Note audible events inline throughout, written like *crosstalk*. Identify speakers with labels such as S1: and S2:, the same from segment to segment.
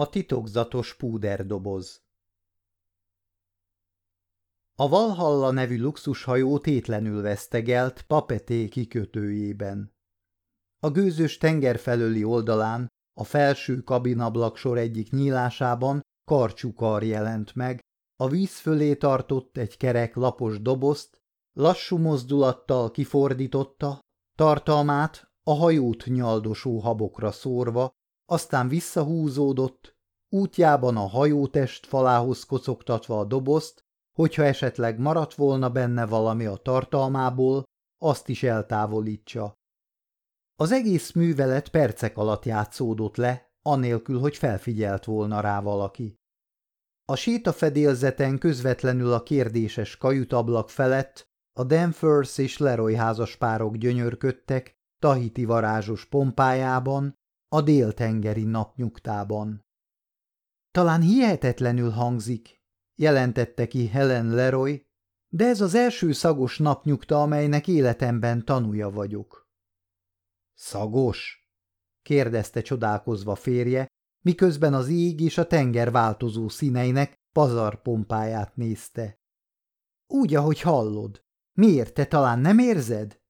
S1: A titokzatos púderdoboz A Valhalla nevű luxushajó tétlenül vesztegelt Papeté kikötőjében. A gőzös tenger felőli oldalán, a felső kabinablak sor egyik nyílásában karcsukar jelent meg, a víz fölé tartott egy kerek lapos dobozt, lassú mozdulattal kifordította, tartalmát a hajót nyaldosó habokra szórva, aztán visszahúzódott, útjában a hajótest falához kocogtatva a dobozt, hogyha esetleg maradt volna benne valami a tartalmából, azt is eltávolítsa. Az egész művelet percek alatt játszódott le, anélkül, hogy felfigyelt volna rá valaki. A sétafedélzeten közvetlenül a kérdéses kajutablak felett a Danvers és Leroy házaspárok gyönyörködtek Tahiti varázsos pompájában, a déltengeri napnyugtában. Talán hihetetlenül hangzik, jelentette ki Helen Leroy, de ez az első szagos napnyugta, amelynek életemben tanúja vagyok. Szagos? kérdezte csodálkozva férje, miközben az ég és a tenger változó színeinek pazarpompáját nézte. Úgy, ahogy hallod. Miért, te talán nem érzed?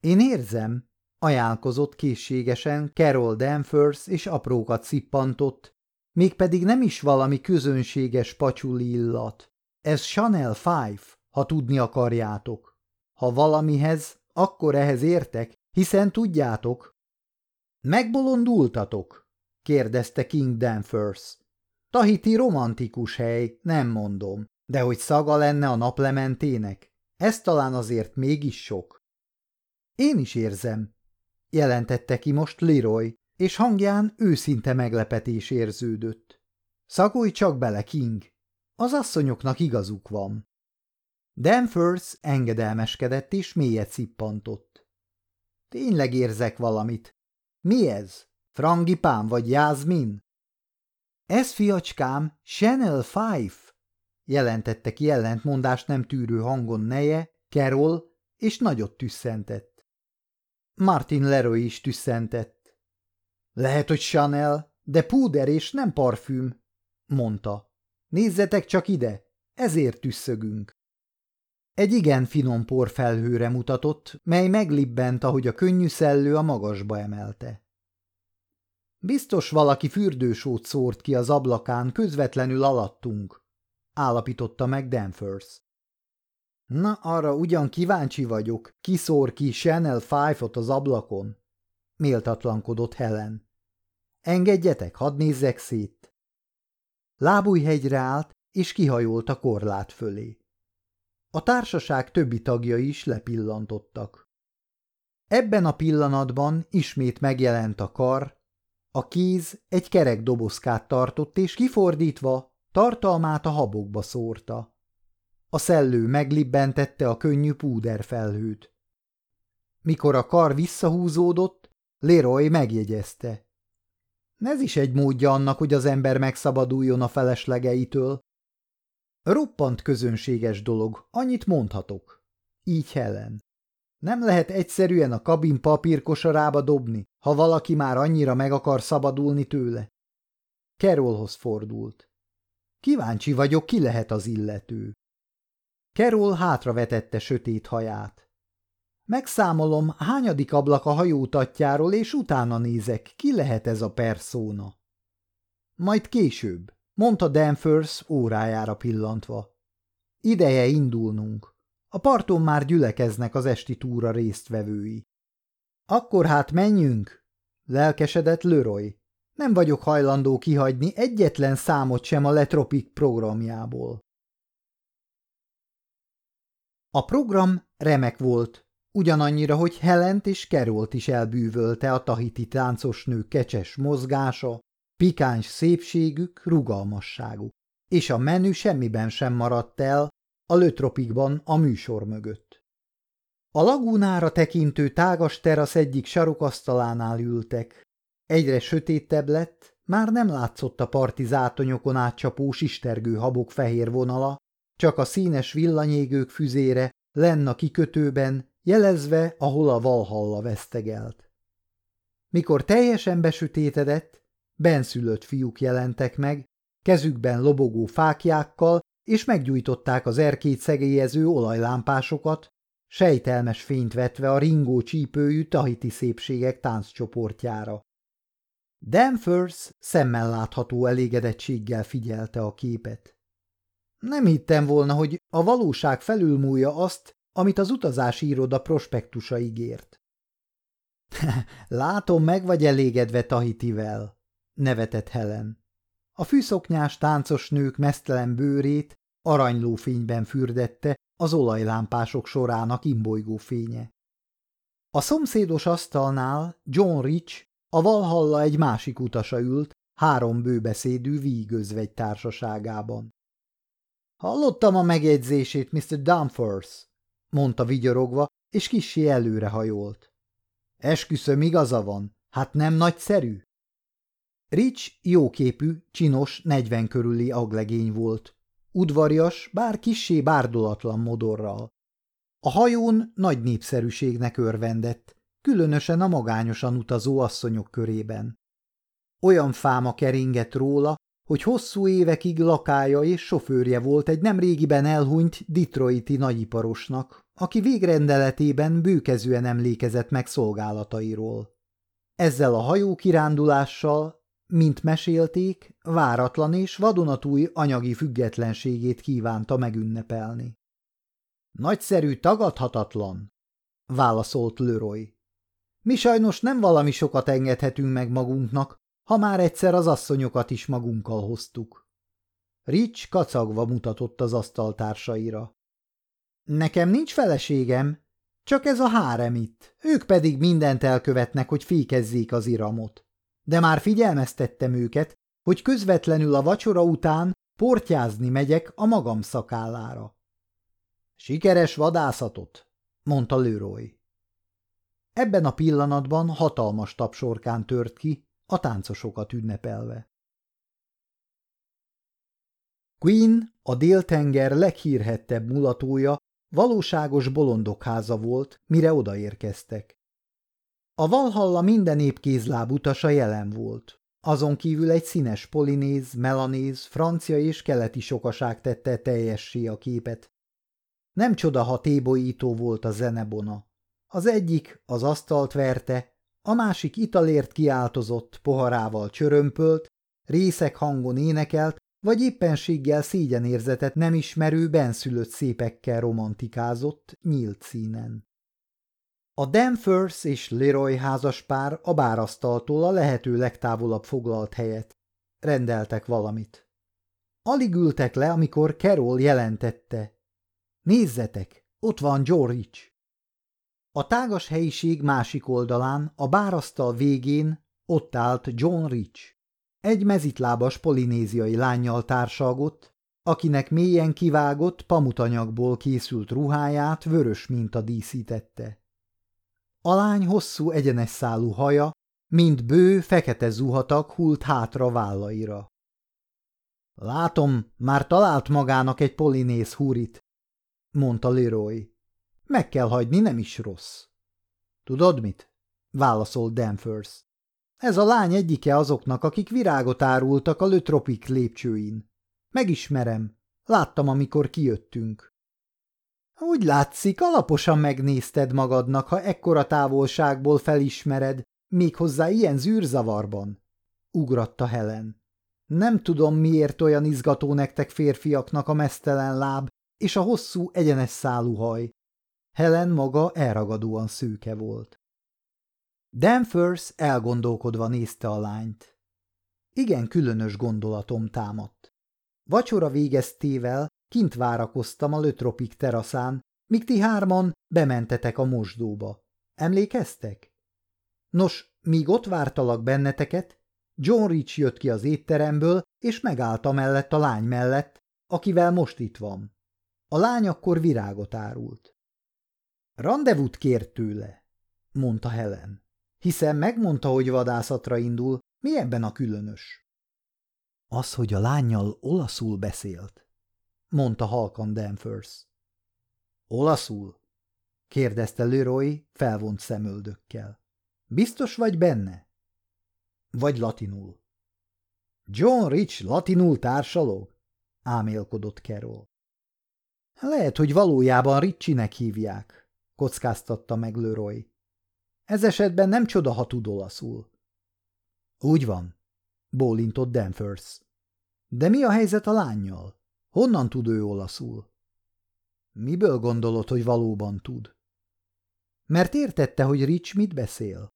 S1: Én érzem, ajánlkozott készségesen Carol Danvers és aprókat szippantott, mégpedig nem is valami közönséges pacsuli illat. Ez Chanel Five, ha tudni akarjátok. Ha valamihez, akkor ehhez értek, hiszen tudjátok. Megbolondultatok? kérdezte King Danvers. Tahiti romantikus hely, nem mondom, de hogy szaga lenne a naplementének, ez talán azért mégis sok. Én is érzem, jelentette ki most Leroy, és hangján őszinte meglepetés érződött. Szagolj csak bele, King! Az asszonyoknak igazuk van. Danvers engedelmeskedett és mélyet szippantott. Tényleg érzek valamit. Mi ez? Frangipán vagy Jászmin? Ez, fiacskám, Chanel Five, jelentette ki ellentmondást nem tűrő hangon neje, Carol, és nagyot tüsszentett. Martin Leroy is tüsszentett. Lehet, hogy Chanel, de púder és nem parfüm, mondta. Nézzetek csak ide, ezért tüsszögünk. Egy igen finom porfelhőre mutatott, mely meglibbent, ahogy a könnyű szellő a magasba emelte. Biztos valaki fürdősót szórt ki az ablakán közvetlenül alattunk, állapította meg Danvers. Na, arra ugyan kíváncsi vagyok, ki szór ki Chanel Five-ot az ablakon, méltatlankodott Helen. Engedjetek, hadd nézzek szét. Lábújhegyre állt, és kihajolt a korlát fölé. A társaság többi tagja is lepillantottak. Ebben a pillanatban ismét megjelent a kar, a kéz egy kerek dobozkát tartott, és kifordítva tartalmát a habokba szórta. A szellő meglibbentette a könnyű púderfelhőt. Mikor a kar visszahúzódott, Leroy megjegyezte. Ez is egy módja annak, hogy az ember megszabaduljon a feleslegeitől. Roppant közönséges dolog, annyit mondhatok. Így Helen. Nem lehet egyszerűen a kabin papírkosarába dobni, ha valaki már annyira meg akar szabadulni tőle. Carolhoz fordult. Kíváncsi vagyok, ki lehet az illető. Carol hátravetette sötét haját. Megszámolom, hányadik ablak a hajótatjáról, és utána nézek, ki lehet ez a perszóna. Majd később, mondta Danvers órájára pillantva. Ideje indulnunk. A parton már gyülekeznek az esti túra résztvevői. Akkor hát menjünk, lelkesedett Leroy. Nem vagyok hajlandó kihagyni egyetlen számot sem a Letropik programjából. A program remek volt, ugyanannyira, hogy Helent és Kerolt is elbűvölte a tahiti táncos nők kecses mozgása, pikáns szépségük, rugalmasságuk, és a menü semmiben sem maradt el a Lötropikban a műsor mögött. A lagúnára tekintő tágas terasz egyik sarokasztalánál ültek. Egyre sötétebb lett, már nem látszott a partizátonyokon átcsapó sistergő habok fehér vonala, csak a színes villanyégők füzére lenn a kikötőben, jelezve, ahol a Valhalla vesztegelt. Mikor teljesen besütétedett, benszülött fiúk jelentek meg, kezükben lobogó fákjákkal, és meggyújtották az erkét szegélyező olajlámpásokat, sejtelmes fényt vetve a ringó csípőjű tahiti szépségek tánccsoportjára. Danvers szemmel látható elégedettséggel figyelte a képet. Nem hittem volna, hogy a valóság felülmúlja azt, amit az utazási iroda prospektusa ígért. *laughs* Látom, meg vagy elégedve Tahitivel, nevetett Helen. A fűszoknyás táncos nők mesztelen bőrét aranyló fényben fürdette az olajlámpások sorának imbolygó fénye. A szomszédos asztalnál John Rich, a Valhalla egy másik utasa ült, három bőbeszédű vígözvegy társaságában. Hallottam a megjegyzését, Mr. Dumfors, mondta vigyorogva, és kissé előrehajolt. Esküszöm igaza van, hát nem nagyszerű? Rich jóképű, csinos, negyven körüli aglegény volt. Udvarias, bár kissé bárdolatlan modorral. A hajón nagy népszerűségnek örvendett, különösen a magányosan utazó asszonyok körében. Olyan fáma keringett róla, hogy hosszú évekig lakája és sofőrje volt egy nemrégiben elhunyt Detroiti nagyiparosnak, aki végrendeletében bőkezően emlékezett meg szolgálatairól. Ezzel a hajókirándulással, mint mesélték, váratlan és vadonatúj anyagi függetlenségét kívánta megünnepelni. Nagyszerű, tagadhatatlan, válaszolt Leroy. Mi sajnos nem valami sokat engedhetünk meg magunknak, ha már egyszer az asszonyokat is magunkkal hoztuk. Rich kacagva mutatott az asztaltársaira. Nekem nincs feleségem, csak ez a hárem itt, ők pedig mindent elkövetnek, hogy fékezzék az iramot. De már figyelmeztettem őket, hogy közvetlenül a vacsora után portyázni megyek a magam szakállára. Sikeres vadászatot, mondta Lőroy. Ebben a pillanatban hatalmas tapsorkán tört ki, a táncosokat ünnepelve. Queen, a déltenger leghírhettebb mulatója, valóságos bolondokháza volt, mire odaérkeztek. A Valhalla minden épp kézláb utasa jelen volt. Azon kívül egy színes polinéz, melanéz, francia és keleti sokaság tette teljessé a képet. Nem csoda, ha tébolyító volt a zenebona. Az egyik az asztalt verte, a másik italért kiáltozott, poharával csörömpölt, részek hangon énekelt, vagy éppenséggel szégyenérzetet nem ismerő benszülött szépekkel romantikázott nyílt színen. A Danvers és Leroy házaspár a bárasztaltól a lehető legtávolabb foglalt helyet. Rendeltek valamit. Alig ültek le, amikor Carol jelentette. Nézzetek, ott van George. A tágas helyiség másik oldalán, a bárasztal végén ott állt John Rich. Egy mezitlábas polinéziai lányjal társalgott, akinek mélyen kivágott pamutanyagból készült ruháját vörös minta díszítette. A lány hosszú egyenes szálú haja, mint bő, fekete zuhatak hult hátra vállaira. Látom, már talált magának egy polinéz húrit, mondta Leroy. Meg kell hagyni, nem is rossz. Tudod mit? válaszolt Danvers. Ez a lány egyike azoknak, akik virágot árultak a Lötropik lépcsőin. Megismerem. Láttam, amikor kijöttünk. Úgy látszik, alaposan megnézted magadnak, ha ekkora távolságból felismered, méghozzá ilyen zűrzavarban. Ugratta Helen. Nem tudom, miért olyan izgató nektek férfiaknak a mesztelen láb és a hosszú, egyenes szálú haj. Helen maga elragadóan szőke volt. Danvers elgondolkodva nézte a lányt. Igen különös gondolatom támadt. Vacsora végeztével kint várakoztam a Lötropik teraszán, míg ti hárman bementetek a mosdóba. Emlékeztek? Nos, míg ott vártalak benneteket, John Rich jött ki az étteremből, és megállt mellett a lány mellett, akivel most itt van. A lány akkor virágot árult. Rendezvút kért tőle, mondta Helen. Hiszen megmondta, hogy vadászatra indul, mi ebben a különös? Az, hogy a lányjal olaszul beszélt, mondta halkan Danvers. Olaszul? kérdezte Leroy felvont szemöldökkel. Biztos vagy benne? Vagy latinul? John Rich latinul társalog? ámélkodott Carol. Lehet, hogy valójában Ricsinek hívják, kockáztatta meg Leroy. Ez esetben nem csoda, ha tud olaszul. Úgy van, bólintott Danvers. De mi a helyzet a lányjal? Honnan tud ő olaszul? Miből gondolod, hogy valóban tud? Mert értette, hogy Rich mit beszél.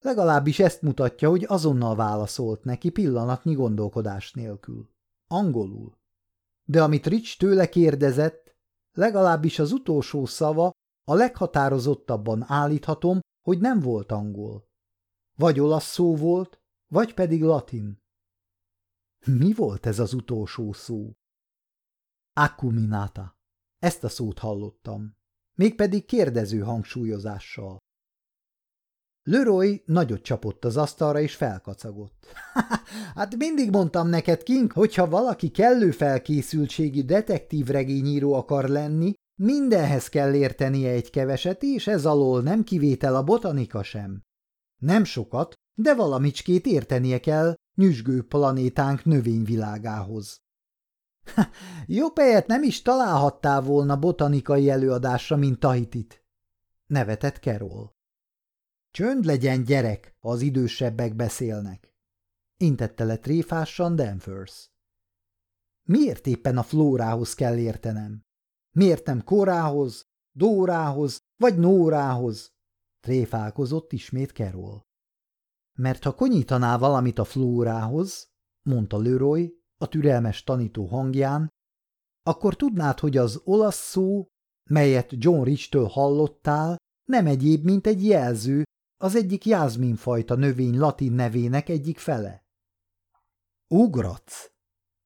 S1: Legalábbis ezt mutatja, hogy azonnal válaszolt neki pillanatnyi gondolkodás nélkül. Angolul. De amit Rich tőle kérdezett, legalábbis az utolsó szava a leghatározottabban állíthatom, hogy nem volt angol. Vagy olasz szó volt, vagy pedig latin. Mi volt ez az utolsó szó? Accuminata. Ezt a szót hallottam. Mégpedig kérdező hangsúlyozással. Leroy nagyot csapott az asztalra, és felkacagott. *laughs* hát mindig mondtam neked, King, hogyha valaki kellő felkészültségi detektívregényíró akar lenni, mindenhez kell értenie egy keveset, és ez alól nem kivétel a botanika sem. Nem sokat, de valamicskét értenie kell nyüzsgő planétánk növényvilágához. Jobb helyet nem is találhattál volna botanikai előadásra, mint Tahitit, nevetett Carol. Csönd legyen, gyerek, ha az idősebbek beszélnek, intette le tréfásan Danvers. Miért éppen a flórához kell értenem? Miért nem korához, Dórához vagy Nórához? Tréfálkozott ismét Carol. Mert ha konyítanál valamit a flórához, mondta Leroy a türelmes tanító hangján, akkor tudnád, hogy az olasz szó, melyet John Rich-től hallottál, nem egyéb, mint egy jelző az egyik jázminfajta növény latin nevének egyik fele. Ugratsz,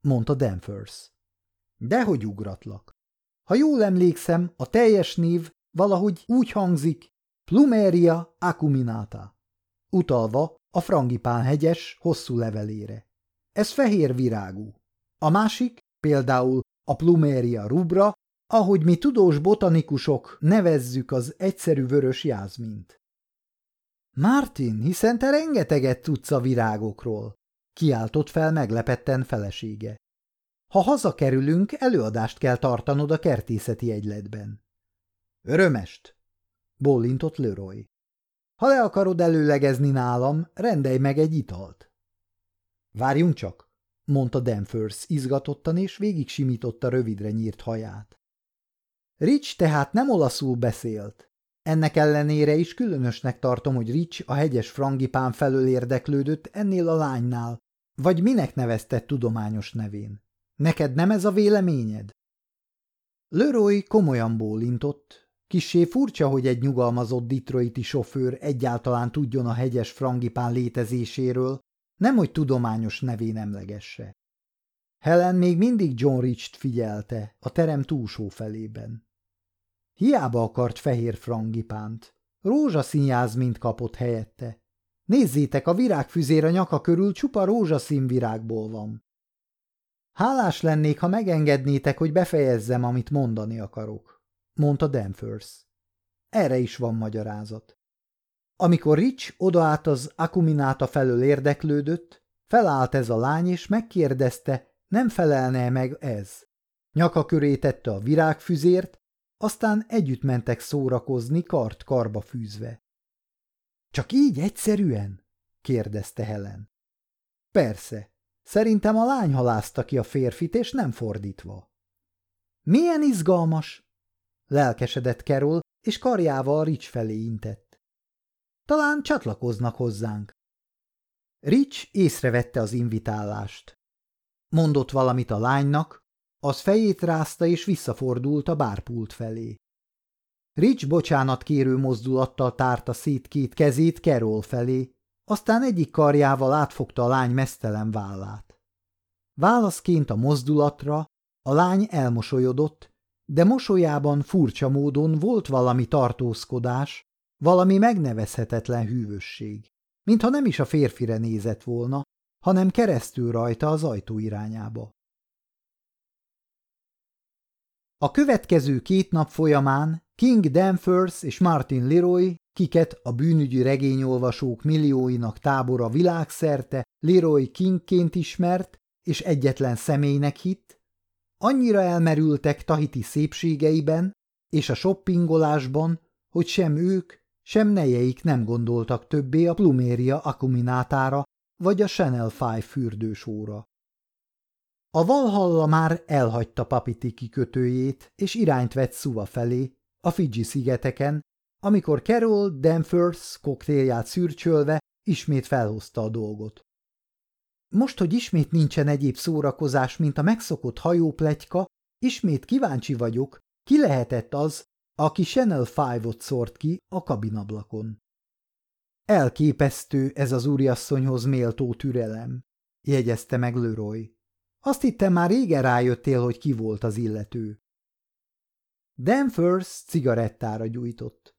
S1: mondta Danvers. Dehogy ugratlak. Ha jól emlékszem, a teljes név valahogy úgy hangzik, Plumeria acuminata, utalva a frangipán hegyes hosszú levelére. Ez fehér virágú. A másik, például a Plumeria rubra, ahogy mi tudós botanikusok nevezzük az egyszerű vörös jázmint. Martin, hiszen te rengeteget tudsz a virágokról, kiáltott fel meglepetten felesége. Ha hazakerülünk, előadást kell tartanod a kertészeti egyletben. Örömest, bólintott Leroy. Ha le akarod előlegezni nálam, rendelj meg egy italt. Várjunk csak, mondta Danvers izgatottan, és végig simította rövidre nyírt haját. Rich tehát nem olaszul beszélt. Ennek ellenére is különösnek tartom, hogy Rich a hegyes frangipán felől érdeklődött ennél a lánynál, vagy minek neveztett tudományos nevén. Neked nem ez a véleményed? Leroy komolyan bólintott. Kissé furcsa, hogy egy nyugalmazott detroiti sofőr egyáltalán tudjon a hegyes frangipán létezéséről, nemhogy tudományos nevén emlegesse. Helen még mindig John Rich-t figyelte a terem túlsó felében. Hiába akart fehér frangipánt. Rózsaszín mint kapott helyette. Nézzétek, a virágfüzér a nyaka körül csupa rózsaszín virágból van. Hálás lennék, ha megengednétek, hogy befejezzem, amit mondani akarok, mondta Danvers. Erre is van magyarázat. Amikor Rich odaállt az akumináta felől érdeklődött, felállt ez a lány, és megkérdezte, nem felelne meg ez. Nyaka köré tette a virágfüzért, aztán együtt mentek szórakozni, kart karba fűzve. Csak így egyszerűen? kérdezte Helen. Persze, szerintem a lány halázta ki a férfit, és nem fordítva. Milyen izgalmas! Lelkesedett Carol, és karjával Rich felé intett. Talán csatlakoznak hozzánk. Rich észrevette az invitálást. Mondott valamit a lánynak, az fejét rázta és visszafordult a bárpult felé. Rich bocsánat kérő mozdulattal tárta szét két kezét Carol felé, aztán egyik karjával átfogta a lány mesztelen vállát. Válaszként a mozdulatra a lány elmosolyodott, de mosolyában furcsa módon volt valami tartózkodás, valami megnevezhetetlen hűvösség, mintha nem is a férfire nézett volna, hanem keresztül rajta az ajtó irányába. A következő két nap folyamán King Danvers és Martin Leroy kiket a bűnügyi regényolvasók millióinak tábora világszerte Leroy Kingként ismert és egyetlen személynek hitt, annyira elmerültek Tahiti szépségeiben és a shoppingolásban, hogy sem ők, sem nejeik nem gondoltak többé a Pluméria akuminátára vagy a Chanel 5 fürdősóra. A Valhalla már elhagyta Papiti kikötőjét, és irányt vett Szuva felé, a Fidzsi-szigeteken, amikor Carol Danvers koktélját szürcsölve ismét felhozta a dolgot. Most, hogy ismét nincsen egyéb szórakozás, mint a megszokott hajóplegyka, ismét kíváncsi vagyok, ki lehetett az, aki Channel 5-ot szórt ki a kabinablakon. Elképesztő ez az úriasszonyhoz méltó türelem, jegyezte meg Leroy. Azt hittem már régen rájöttél, hogy ki volt az illető. Danvers cigarettára gyújtott.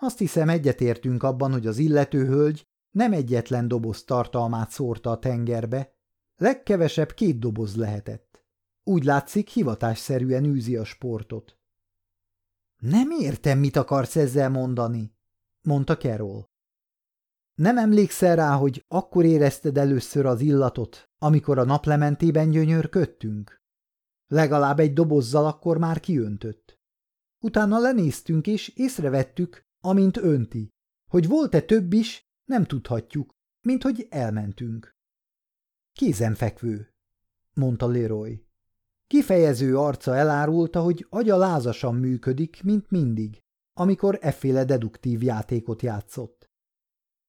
S1: Azt hiszem egyetértünk abban, hogy az illető hölgy nem egyetlen doboz tartalmát szórta a tengerbe, legkevesebb két doboz lehetett. Úgy látszik, hivatásszerűen űzi a sportot. Nem értem, mit akarsz ezzel mondani, mondta Carol. Nem emlékszel rá, hogy akkor érezted először az illatot, amikor a naplementében gyönyörködtünk? Legalább egy dobozzal akkor már kiöntött. Utána lenéztünk és észrevettük, amint önti. Hogy volt-e több is, nem tudhatjuk, mint hogy elmentünk. Kézenfekvő, mondta Leroy. Kifejező arca elárulta, hogy agya lázasan működik, mint mindig, amikor efféle deduktív játékot játszott.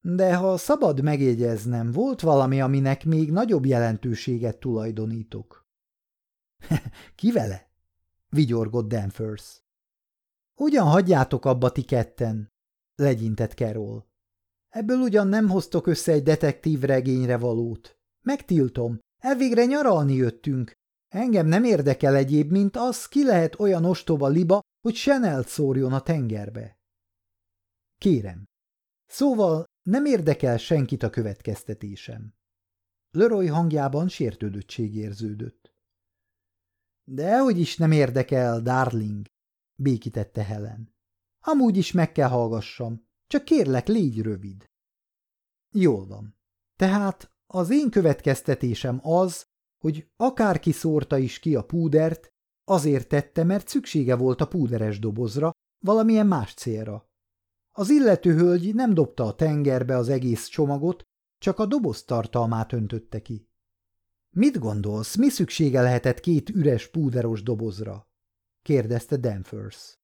S1: De ha szabad megjegyeznem, volt valami, aminek még nagyobb jelentőséget tulajdonítok. *laughs* Ki vele? vigyorgott Danvers. Ugyan hagyjátok abba ti ketten, legyintett Carol. Ebből ugyan nem hoztok össze egy detektív regényre valót. Megtiltom, elvégre nyaralni jöttünk. Engem nem érdekel egyéb, mint az, ki lehet olyan ostoba liba, hogy Chanel szórjon a tengerbe. Kérem. Szóval nem érdekel senkit a következtetésem. Leroy hangjában sértődöttség érződött. Dehogy is nem érdekel, darling, békítette Helen. Amúgy is meg kell hallgassam, csak kérlek, légy rövid. Jól van. Tehát az én következtetésem az, hogy akárki szórta is ki a púdert, azért tette, mert szüksége volt a púderes dobozra, valamilyen más célra. Az illető hölgy nem dobta a tengerbe az egész csomagot, csak a doboz tartalmát öntötte ki. Mit gondolsz, mi szüksége lehetett két üres púderos dobozra? Kérdezte Danvers.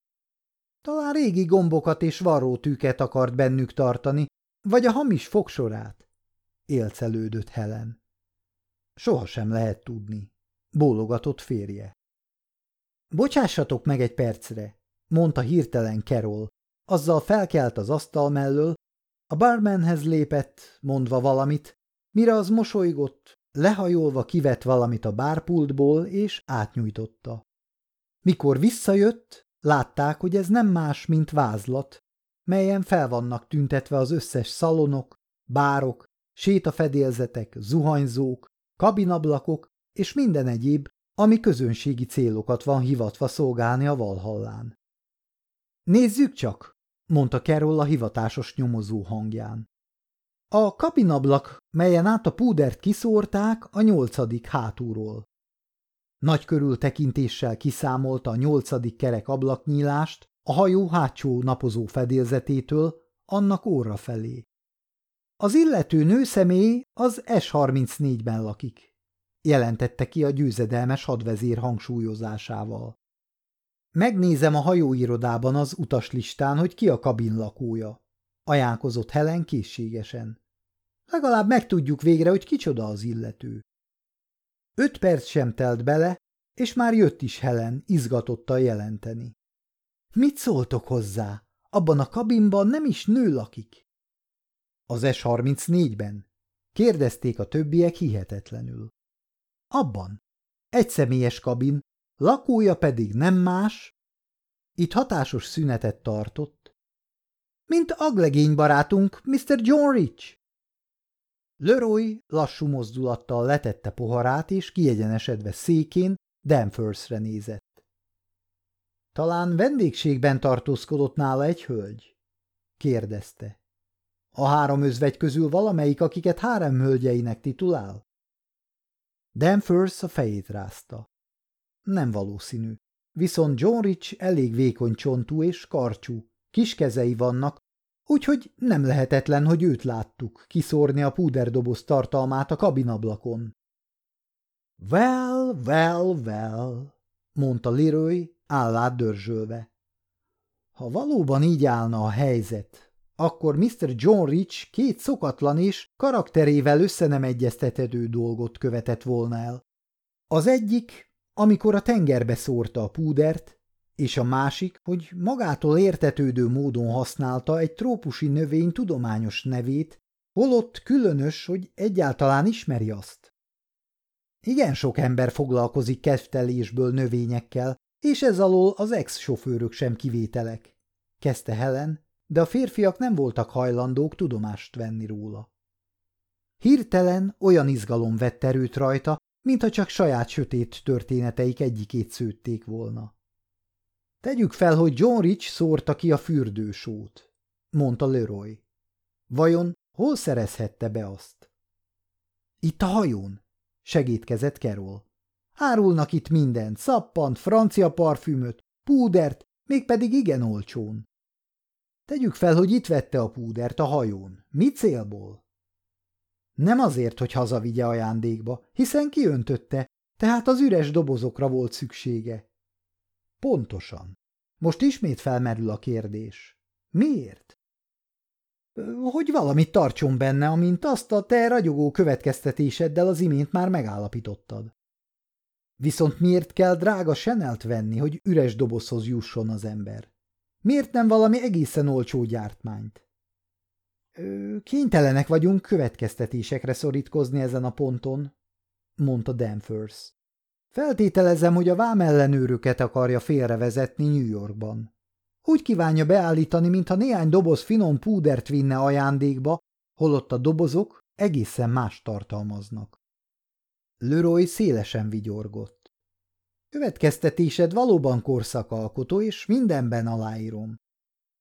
S1: Talán régi gombokat és varrótűket akart bennük tartani, vagy a hamis fogsorát? Élcelődött Helen. Soha sem lehet tudni, bólogatott férje. Bocsássatok meg egy percre, mondta hirtelen Carol, azzal felkelt az asztal mellől, a barmanhez lépett, mondva valamit, mire az mosolygott, lehajolva kivett valamit a bárpultból, és átnyújtotta. Mikor visszajött, látták, hogy ez nem más, mint vázlat, melyen fel vannak tüntetve az összes szalonok, bárok, sétafedélzetek, zuhanyzók, kabinablakok és minden egyéb, ami közönségi célokat van hivatva szolgálni a Valhallán. Nézzük csak, mondta Carol a hivatásos nyomozó hangján. A kabinablak, melyen át a púdert kiszórták, a nyolcadik hátúról. Nagy körültekintéssel kiszámolta a nyolcadik kerek ablaknyílást a hajó hátsó napozó fedélzetétől annak óra felé. Az illető nőszemély az S34-ben lakik, jelentette ki a győzedelmes hadvezér hangsúlyozásával. Megnézem a hajóirodában az utaslistán, hogy ki a kabin lakója. Ajánkozott Helen készségesen. Legalább megtudjuk végre, hogy kicsoda az illető. Öt perc sem telt bele, és már jött is Helen, izgatottan jelenteni. Mit szóltok hozzá? Abban a kabinban nem is nő lakik. Az S34-ben? Kérdezték a többiek hihetetlenül. Abban. Egy személyes kabin, lakója pedig nem más, itt hatásos szünetet tartott, mint aglegény barátunk, Mr. John Rich. Leroy lassú mozdulattal letette poharát, és kiegyenesedve székén Danversre nézett. Talán vendégségben tartózkodott nála egy hölgy? kérdezte. A három özvegy közül valamelyik, akiket három hölgyeinek titulál? Danvers a fejét rázta. Nem valószínű. Viszont John Rich elég vékony csontú és karcsú, kis kezei vannak, úgyhogy nem lehetetlen, hogy őt láttuk kiszórni a púderdoboz tartalmát a kabinablakon. Well, well, well, mondta Leroy, állát dörzsölve. Ha valóban így állna a helyzet, akkor Mr. John Rich két szokatlan és karakterével össze nem egyeztethető dolgot követett volna el. Az egyik, amikor a tengerbe szórta a púdert, és a másik, hogy magától értetődő módon használta egy trópusi növény tudományos nevét, holott különös, hogy egyáltalán ismeri azt. Igen sok ember foglalkozik keftelésből növényekkel, és ez alól az ex-sofőrök sem kivételek, kezdte Helen, de a férfiak nem voltak hajlandók tudomást venni róla. Hirtelen olyan izgalom vett erőt rajta, mintha csak saját sötét történeteik egyikét szőtték volna. Tegyük fel, hogy John Rich szórta ki a fürdősót, mondta Leroy. Vajon hol szerezhette be azt? Itt a hajón, segítkezett Carol. Árulnak itt mindent, szappant, francia parfümöt, púdert, mégpedig igen olcsón. Tegyük fel, hogy itt vette a púdert a hajón. Mi célból? Nem azért, hogy hazavigye ajándékba, hiszen kiöntötte, tehát az üres dobozokra volt szüksége. Pontosan. Most ismét felmerül a kérdés. Miért? Hogy valamit tartson benne, amint azt a te ragyogó következtetéseddel az imént már megállapítottad. Viszont miért kell drága senelt venni, hogy üres dobozhoz jusson az ember? Miért nem valami egészen olcsó gyártmányt? Kénytelenek vagyunk következtetésekre szorítkozni ezen a ponton, mondta Danvers. Feltételezem, hogy a vámellenőröket akarja félrevezetni New Yorkban. Úgy kívánja beállítani, mintha néhány doboz finom púdert vinne ajándékba, holott a dobozok egészen más tartalmaznak. Leroy szélesen vigyorgott. Következtetésed valóban korszakalkotó, és mindenben aláírom.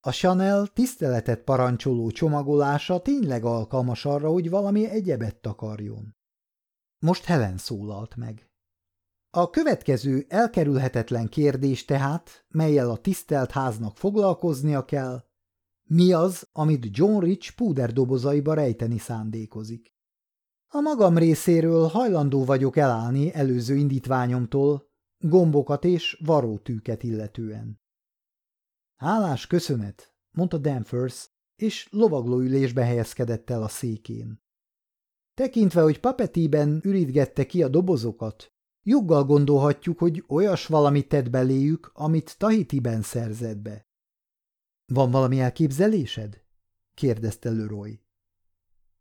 S1: A Chanel tiszteletet parancsoló csomagolása tényleg alkalmas arra, hogy valami egyebet takarjon. Most Helen szólalt meg. A következő elkerülhetetlen kérdés tehát, melyel a tisztelt háznak foglalkoznia kell, mi az, amit John Rich púderdobozaiba rejteni szándékozik. A magam részéről hajlandó vagyok elállni előző indítványomtól, gombokat és varótűket illetően. Hálás köszönet, mondta Danvers, és lovaglóülésbe helyezkedett el a székén. Tekintve, hogy papetiben ürítgette ki a dobozokat, Joggal gondolhatjuk, hogy olyas valamit tett beléjük, amit Tahitiben szerzett be. Van valami elképzelésed? kérdezte Leroy.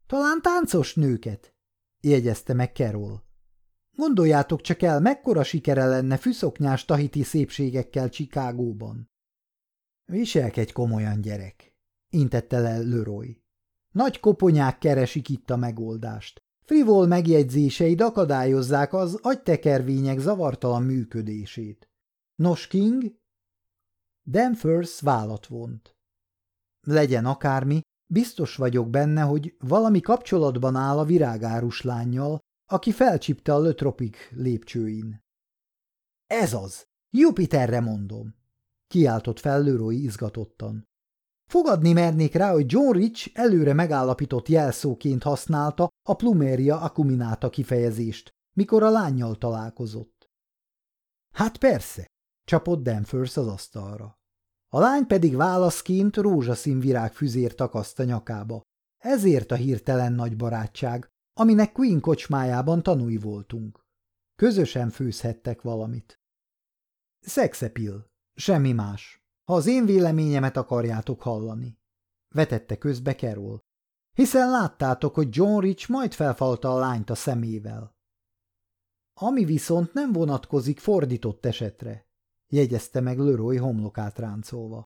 S1: Talán táncos nőket, jegyezte meg Carol. Gondoljátok csak el, mekkora sikere lenne fűszoknyás tahiti szépségekkel Csikágóban. Viselkedj komolyan, gyerek, intette le Leroy. Nagy koponyák keresik itt a megoldást. Frivol megjegyzéseid akadályozzák az agytekervények zavartalan működését. Nos, King? Danvers vállat vont. Legyen akármi, biztos vagyok benne, hogy valami kapcsolatban áll a virágárus lányjal, aki felcsipte a lötropik lépcsőin. Ez az! Jupiterre mondom! Kiáltott fel Leroy izgatottan. Fogadni mernék rá, hogy John Rich előre megállapított jelszóként használta a pluméria akumináta kifejezést, mikor a lányjal találkozott. Hát persze, csapott Danvers az asztalra. A lány pedig válaszként rózsaszín virágfüzért takaszt a nyakába. Ezért a hirtelen nagy barátság, aminek Queen kocsmájában tanúi voltunk. Közösen főzhettek valamit. Szexepil, semmi más ha az én véleményemet akarjátok hallani. Vetette közbe Carol. Hiszen láttátok, hogy John Rich majd felfalta a lányt a szemével. Ami viszont nem vonatkozik fordított esetre, jegyezte meg Leroy homlokát ráncolva.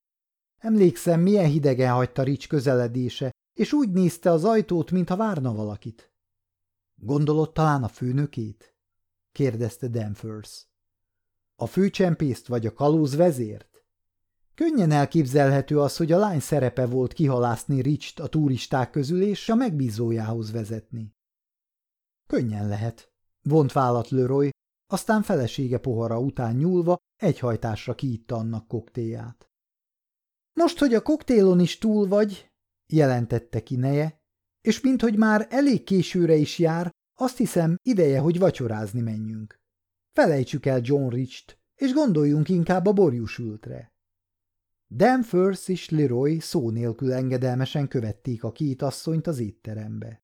S1: Emlékszem, milyen hidegen hagyta Rich közeledése, és úgy nézte az ajtót, mintha várna valakit. Gondolott talán a főnökét? kérdezte Danvers. A főcsempészt vagy a kalóz vezért? Könnyen elképzelhető az, hogy a lány szerepe volt kihalászni Richt a turisták közül és a megbízójához vezetni. Könnyen lehet, vont vállat Leroy, aztán felesége pohara után nyúlva egyhajtásra kiitta annak koktélját. Most, hogy a koktélon is túl vagy, jelentette ki neje, és minthogy már elég későre is jár, azt hiszem ideje, hogy vacsorázni menjünk. Felejtsük el John Richt, és gondoljunk inkább a Danvers és Leroy szó nélkül engedelmesen követték a két asszonyt az étterembe.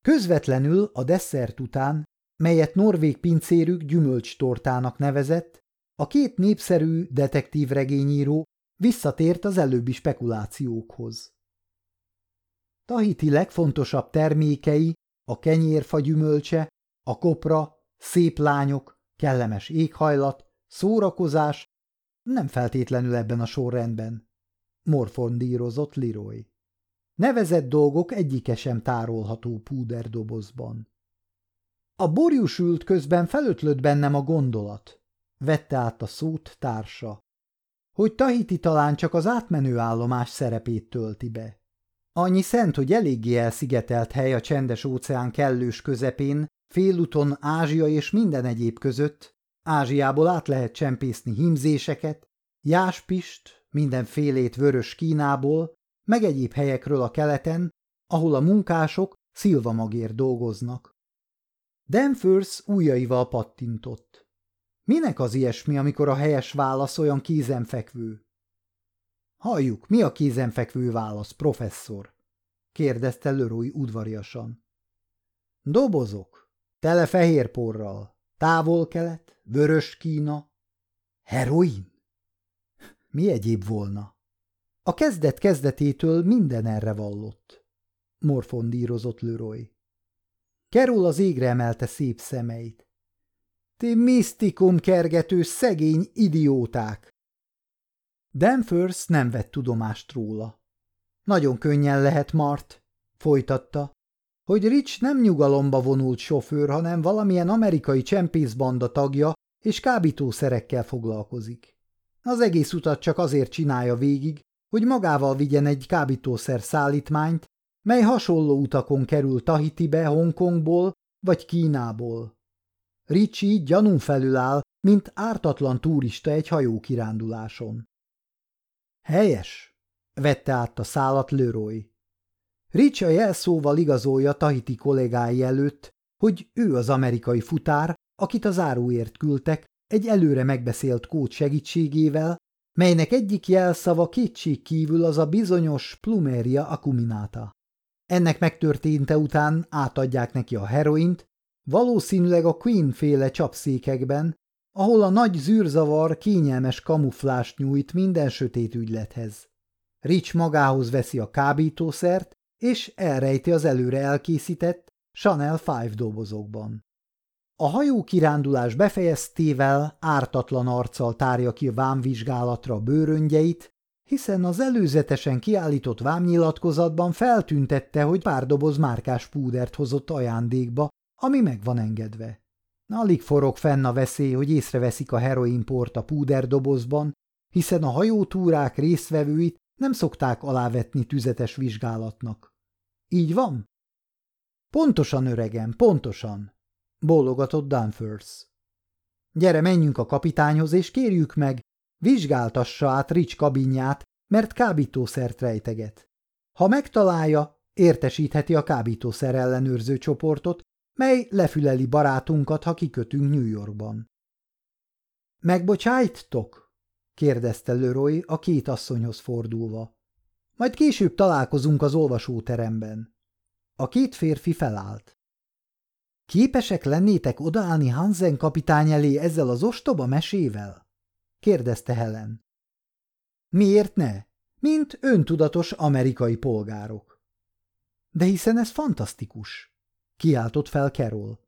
S1: Közvetlenül a desszert után, melyet norvég pincérük gyümölcstortának nevezett, a két népszerű detektív regényíró visszatért az előbbi spekulációkhoz. Tahiti legfontosabb termékei a kenyérfa gyümölcse, a kopra, szép lányok, kellemes éghajlat, szórakozás, nem feltétlenül ebben a sorrendben, morfondírozott Leroy. Nevezett dolgok egyike sem tárolható púderdobozban. A borjus ült közben felötlött bennem a gondolat. Vette át a szót társa. Hogy Tahiti talán csak az átmenő állomás szerepét tölti be. Annyi szent, hogy eléggé elszigetelt hely a csendes óceán kellős közepén, félúton Ázsia és minden egyéb között, Ázsiából át lehet csempészni himzéseket, jáspist, mindenfélét vörös Kínából, meg egyéb helyekről a keleten, ahol a munkások szilvamagért dolgoznak. Danvers ujjaival pattintott. Minek az ilyesmi, amikor a helyes válasz olyan kézenfekvő? Halljuk, mi a kézenfekvő válasz, professzor? kérdezte Leroy udvariasan. Dobozok, tele fehér porral, távol-kelet, vörös Kína. Heroin? Mi egyéb volna? A kezdet kezdetétől minden erre vallott. Morfondírozott Leroy. Kerül az égre emelte szép szemeit. Ti misztikum kergető szegény idióták! Danvers nem vett tudomást róla. Nagyon könnyen lehet, Mart, folytatta, hogy Rich nem nyugalomba vonult sofőr, hanem valamilyen amerikai csempészbanda tagja, és kábítószerekkel foglalkozik. Az egész utat csak azért csinálja végig, hogy magával vigyen egy kábítószer szállítmányt, mely hasonló utakon kerül Tahitibe, Hongkongból vagy Kínából. Ricsi gyanún felül áll, mint ártatlan turista egy hajókiránduláson. Helyes, vette át a szállat Leroy. Rich a jelszóval igazolja Tahiti kollégái előtt, hogy ő az amerikai futár, akit az áruért küldtek, egy előre megbeszélt kód segítségével, melynek egyik jelszava kétség kívül az a bizonyos plumeria acuminata. Ennek megtörténte után átadják neki a heroint, valószínűleg a Queen-féle csapszékekben, ahol a nagy zűrzavar kényelmes kamuflást nyújt minden sötét ügylethez. Rich magához veszi a kábítószert, és elrejti az előre elkészített Chanel 5 dobozokban. A hajó kirándulás befejeztével ártatlan arccal tárja ki vámvizsgálatra a bőröngyeit, hiszen az előzetesen kiállított vámnyilatkozatban feltüntette, hogy pár doboz márkás púdert hozott ajándékba, ami meg van engedve. Alig forog fenn a veszély, hogy észreveszik a heroinport a púderdobozban, hiszen a hajótúrák résztvevőit nem szokták alávetni tüzetes vizsgálatnak. Így van? Pontosan, öregem, pontosan, bólogatott Danvers. Gyere, menjünk a kapitányhoz, és kérjük meg, vizsgáltassa át Rich kabinját, mert kábítószert rejteget. Ha megtalálja, értesítheti a kábítószer ellenőrző csoportot, mely lefüleli barátunkat, ha kikötünk New Yorkban. Megbocsájttok? Kérdezte Leroy a két asszonyhoz fordulva. Majd később találkozunk az olvasóteremben. A két férfi felállt. Képesek lennétek odaállni Hansen kapitány elé ezzel az ostoba mesével? kérdezte Helen. Miért ne? Mint öntudatos amerikai polgárok. De hiszen ez fantasztikus, kiáltott fel Carol.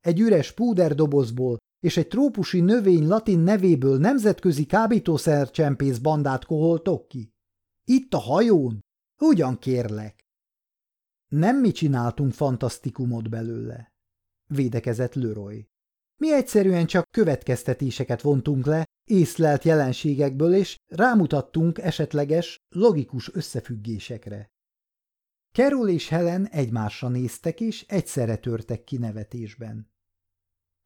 S1: Egy üres púderdobozból és egy trópusi növény latin nevéből nemzetközi kábítószercsempész bandát koholtok ki? Itt a hajón? Ugyan kérlek. Nem mi csináltunk fantasztikumot belőle, védekezett Leroy. Mi egyszerűen csak következtetéseket vontunk le észlelt jelenségekből, és rámutattunk esetleges, logikus összefüggésekre. Carol és Helen egymásra néztek, és egyszerre törtek ki nevetésben. –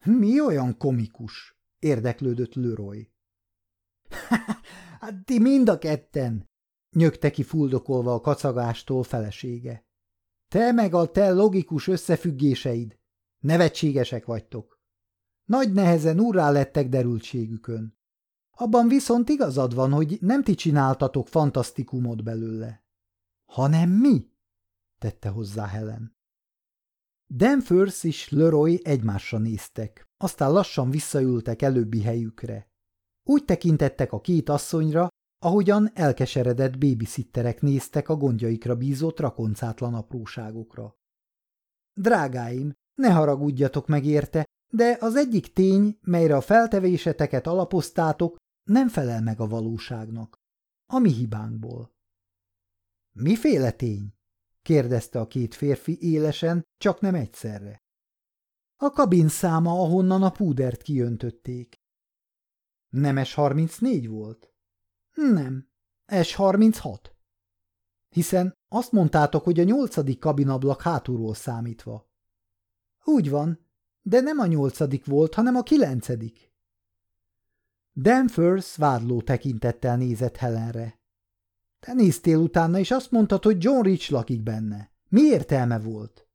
S1: Mi olyan komikus? – érdeklődött Leroy. *laughs* – Hát ti mind a ketten! – nyögte ki fuldokolva a kacagástól felesége. – Te meg a te logikus összefüggéseid! Nevetségesek vagytok! Nagy nehezen urrá lettek derültségükön. Abban viszont igazad van, hogy nem ti csináltatok fantasztikumot belőle. Hanem mi? tette hozzá Helen. Danvers és Leroy egymásra néztek, aztán lassan visszaültek előbbi helyükre. Úgy tekintettek a két asszonyra, ahogyan elkeseredett babysitterek néztek a gondjaikra bízott rakoncátlan apróságokra. Drágáim, ne haragudjatok meg érte, de az egyik tény, melyre a feltevéseteket alapoztátok, nem felel meg a valóságnak. A mi hibánkból. Miféle tény? Kérdezte a két férfi élesen, csak nem egyszerre. A kabin száma, ahonnan a púdert kiöntötték. Nem S34 volt? Nem, S36. Hiszen azt mondtátok, hogy a nyolcadik kabinablak hátulról számítva. Úgy van, de nem a nyolcadik volt, hanem a kilencedik. Danvers vádló tekintettel nézett Helenre. Te néztél utána, és azt mondtad, hogy John Rich lakik benne. Mi értelme volt?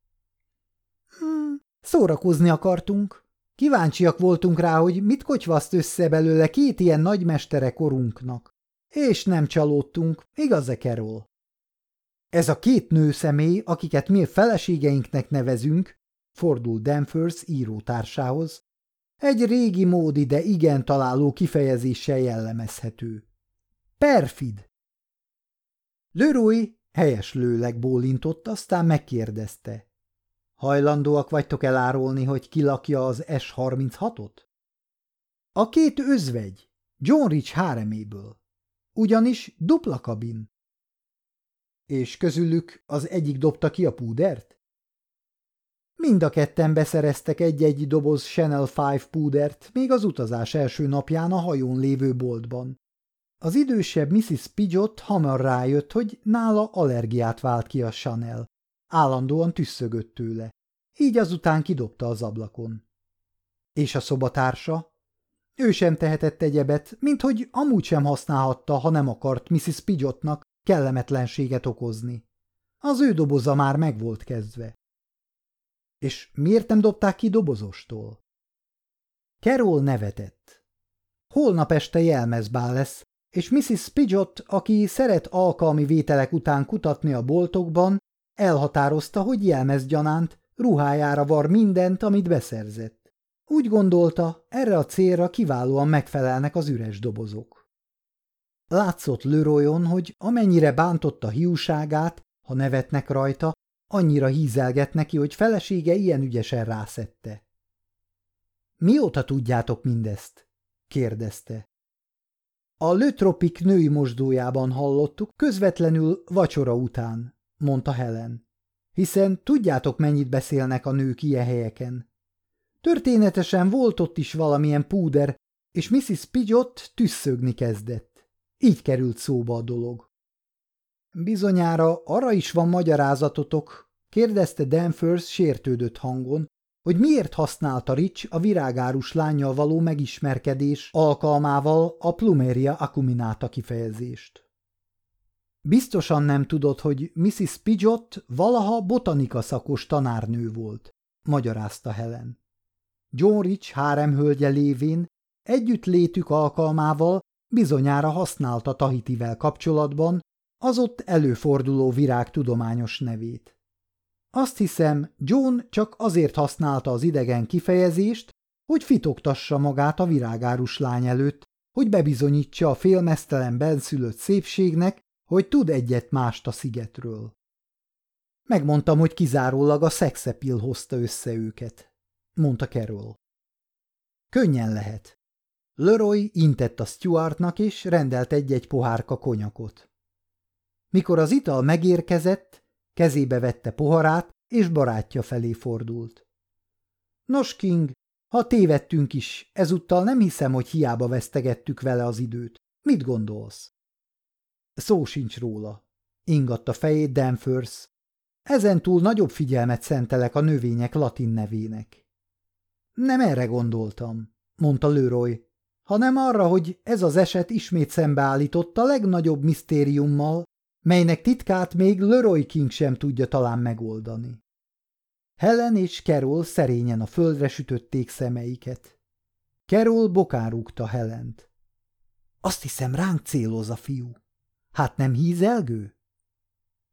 S1: Hmm, szórakozni akartunk. Kíváncsiak voltunk rá, hogy mit kocsvaszt össze belőle két ilyen nagymestere korunknak. És nem csalódtunk, igaz-e, Carol? Ez a két nő személy, akiket mi feleségeinknek nevezünk, fordul Danvers írótársához, egy régi módi, de igen találó kifejezéssel jellemezhető. Perfid! Leroy helyeslőleg bólintott, aztán megkérdezte. Hajlandóak vagytok elárulni, hogy ki lakja az S-36-ot? A két özvegy, John Rich háreméből. Ugyanis dupla kabin. És közülük az egyik dobta ki a púdert? Mind a ketten beszereztek egy-egy doboz Chanel 5 púdert még az utazás első napján a hajón lévő boltban. Az idősebb Mrs. Pidgeot hamar rájött, hogy nála allergiát vált ki a Chanel. Állandóan tüsszögött tőle. Így azután kidobta az ablakon. És a szobatársa? Ő sem tehetett egyebet, mint hogy amúgy sem használhatta, ha nem akart Mrs. Pidgeotnak kellemetlenséget okozni. Az ő doboza már meg volt kezdve. És miért nem dobták ki dobozostól? Carol nevetett. Holnap este jelmezbál lesz, és Mrs. Pidgeot, aki szeret alkalmi vételek után kutatni a boltokban, elhatározta, hogy jelmezgyanánt ruhájára var mindent, amit beszerzett. Úgy gondolta, erre a célra kiválóan megfelelnek az üres dobozok. Látszott Leroyon, hogy amennyire bántotta hiúságát, ha nevetnek rajta, Annyira hízelget neki, hogy felesége ilyen ügyesen rászette. Mióta tudjátok mindezt? kérdezte. A Lötropik női mosdójában hallottuk, közvetlenül vacsora után, mondta Helen. Hiszen tudjátok, mennyit beszélnek a nők ilyen helyeken. Történetesen volt ott is valamilyen púder, és Mrs. Pidgeot tüsszögni kezdett. Így került szóba a dolog. Bizonyára arra is van magyarázatotok, kérdezte Danvers sértődött hangon, hogy miért használta Rich a virágárus lányjal való megismerkedés alkalmával a plumeria acuminata kifejezést. Biztosan nem tudod, hogy Mrs. Pidgeot valaha botanika szakos tanárnő volt, magyarázta Helen. John Rich háremhölgye lévén együtt létük alkalmával bizonyára használta Tahitivel kapcsolatban az ott előforduló virág tudományos nevét. Azt hiszem, John csak azért használta az idegen kifejezést, hogy fitogtassa magát a virágárus lány előtt, hogy bebizonyítsa a félmeztelen benszülött szépségnek, hogy tud egyet mást a szigetről. Megmondtam, hogy kizárólag a szexepil hozta össze őket, mondta Carol. Könnyen lehet. Leroy intett a Stuartnak, és rendelt egy-egy pohárka konyakot. Mikor az ital megérkezett, kezébe vette poharát, és barátja felé fordult. Nos, King, Ha tévedtünk is, ezúttal nem hiszem, hogy hiába vesztegettük vele az időt. Mit gondolsz? Szó sincs róla. Ingatta fejét Danfers. Ezentúl nagyobb figyelmet szentelek a növények latin nevének. Nem erre gondoltam, mondta Lőroy, hanem arra, hogy ez az eset ismét szembeállított a legnagyobb misztériummal, melynek titkát még Leroy King sem tudja talán megoldani. Helen és Carol szerényen a földre sütötték szemeiket. Carol bokán rúgta Helent. Azt hiszem ránk céloz a fiú. Hát nem hízelgő?